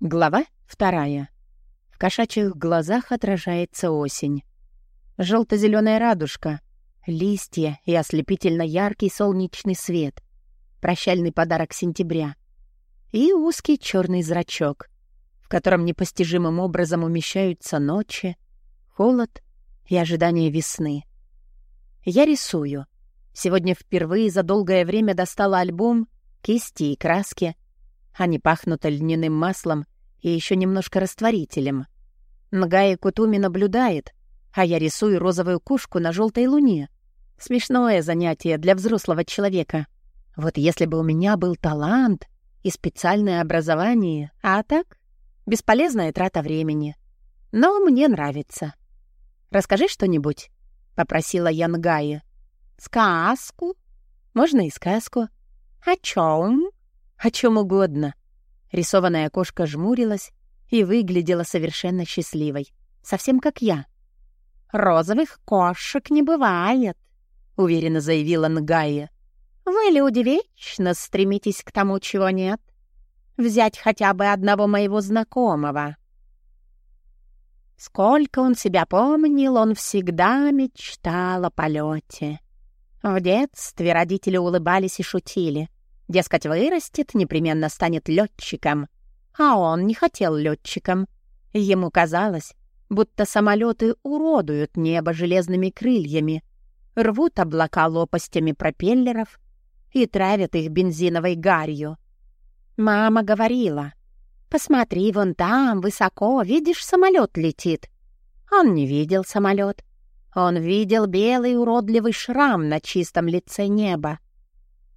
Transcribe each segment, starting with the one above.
Глава вторая. В кошачьих глазах отражается осень. Желто-зеленая радужка, листья и ослепительно яркий солнечный свет. Прощальный подарок сентября. И узкий черный зрачок, в котором непостижимым образом умещаются ночи, холод и ожидание весны. Я рисую. Сегодня впервые за долгое время достала альбом, кисти и краски — они пахнут льняным маслом и еще немножко растворителем. Нгая Кутуми наблюдает, а я рисую розовую кушку на желтой луне. Смешное занятие для взрослого человека. Вот если бы у меня был талант и специальное образование, а так — бесполезная трата времени. Но мне нравится. «Расскажи что-нибудь», — попросила я Нгая. «Сказку?» «Можно и сказку». «О чем?» О чем угодно. Рисованная кошка жмурилась и выглядела совершенно счастливой. Совсем как я. «Розовых кошек не бывает», — уверенно заявила Нгая. «Вы, люди, вечно стремитесь к тому, чего нет. Взять хотя бы одного моего знакомого». Сколько он себя помнил, он всегда мечтал о полете. В детстве родители улыбались и шутили. Дескать, вырастет, непременно станет летчиком. А он не хотел летчиком. Ему казалось, будто самолеты уродуют небо железными крыльями, рвут облака лопастями пропеллеров и травят их бензиновой гарью. Мама говорила, «Посмотри, вон там, высоко, видишь, самолет летит». Он не видел самолет. Он видел белый уродливый шрам на чистом лице неба.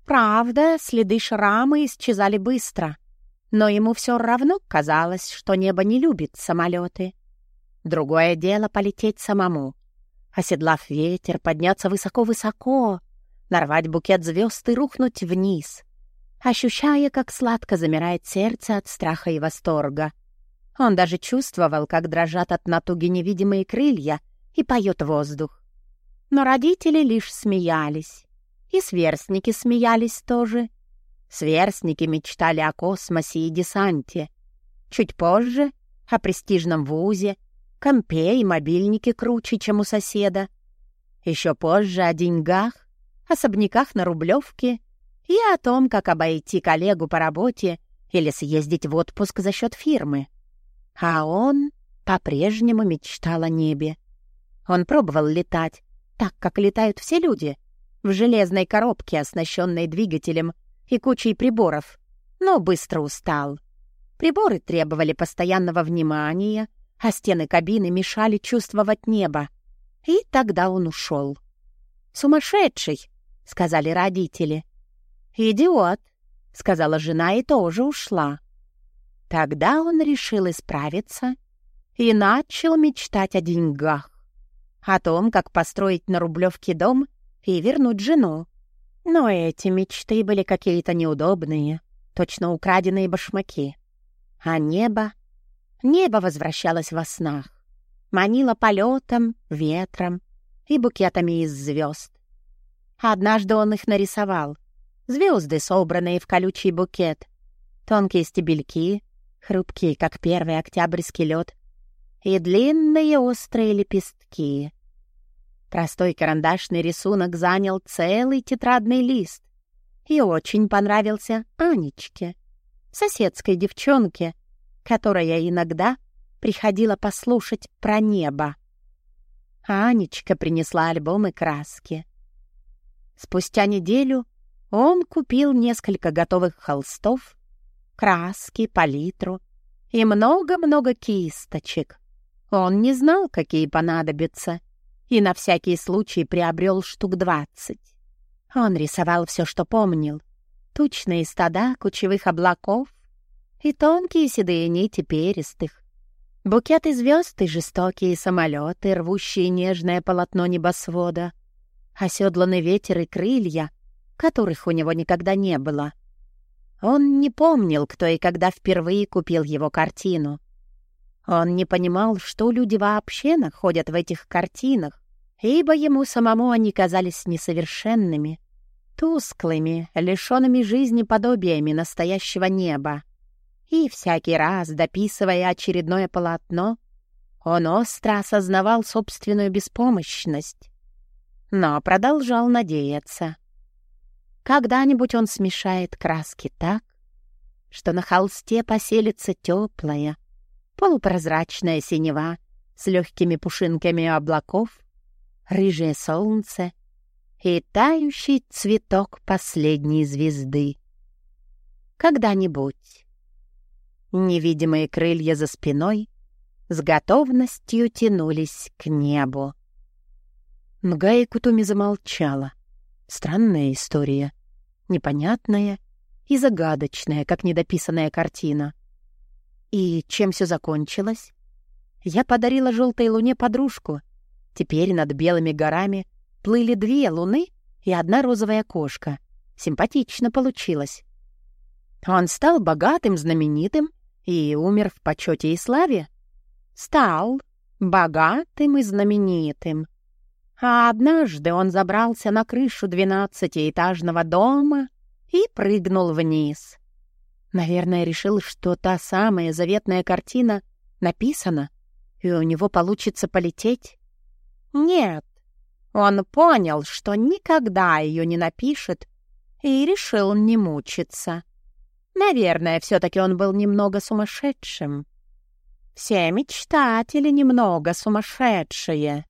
Правда, следы шрама исчезали быстро, но ему все равно казалось, что небо не любит самолеты. Другое дело полететь самому. Оседлав ветер, подняться высоко-высоко, нарвать букет звезд и рухнуть вниз, ощущая, как сладко замирает сердце от страха и восторга. Он даже чувствовал, как дрожат от натуги невидимые крылья и поет воздух. Но родители лишь смеялись. И сверстники смеялись тоже. Сверстники мечтали о космосе и десанте. Чуть позже — о престижном вузе, компе и мобильнике круче, чем у соседа. Еще позже о деньгах, особняках на Рублевке и о том, как обойти коллегу по работе или съездить в отпуск за счет фирмы. А он по-прежнему мечтал о небе. Он пробовал летать, так, как летают все люди, в железной коробке, оснащенной двигателем и кучей приборов, но быстро устал. Приборы требовали постоянного внимания, а стены кабины мешали чувствовать небо. И тогда он ушел. «Сумасшедший!» — сказали родители. «Идиот!» — сказала жена и тоже ушла. Тогда он решил исправиться и начал мечтать о деньгах, о том, как построить на Рублевке дом — и вернуть жену. Но эти мечты были какие-то неудобные, точно украденные башмаки. А небо... Небо возвращалось во снах. Манило полетом, ветром и букетами из звезд. Однажды он их нарисовал. Звезды, собранные в колючий букет. Тонкие стебельки, хрупкие, как первый октябрьский лед, и длинные острые лепестки. Простой карандашный рисунок занял целый тетрадный лист и очень понравился Анечке, соседской девчонке, которая иногда приходила послушать про небо. Анечка принесла альбомы краски. Спустя неделю он купил несколько готовых холстов, краски, палитру и много-много кисточек. Он не знал, какие понадобятся — и на всякий случай приобрел штук двадцать. Он рисовал все, что помнил. Тучные стада кучевых облаков и тонкие седые нити перистых. Букеты звезд и жестокие самолеты, рвущие нежное полотно небосвода. Оседланный ветер и крылья, которых у него никогда не было. Он не помнил, кто и когда впервые купил его картину. Он не понимал, что люди вообще находят в этих картинах, ибо ему самому они казались несовершенными, тусклыми, лишенными жизни подобиями настоящего неба. И всякий раз, дописывая очередное полотно, он остро осознавал собственную беспомощность, но продолжал надеяться. Когда-нибудь он смешает краски так, что на холсте поселится теплая, полупрозрачная синева с легкими пушинками облаков, рыжее солнце и тающий цветок последней звезды. Когда-нибудь. Невидимые крылья за спиной с готовностью тянулись к небу. Нгая Кутуми замолчала. Странная история. Непонятная и загадочная, как недописанная картина. И чем все закончилось? Я подарила желтой луне подружку. Теперь над белыми горами плыли две луны и одна розовая кошка. Симпатично получилось. Он стал богатым, знаменитым и умер в почете и славе стал богатым и знаменитым. А однажды он забрался на крышу двенадцатиэтажного дома и прыгнул вниз. Наверное, решил, что та самая заветная картина написана, и у него получится полететь. Нет, он понял, что никогда ее не напишет, и решил не мучиться. Наверное, все-таки он был немного сумасшедшим. Все мечтатели немного сумасшедшие.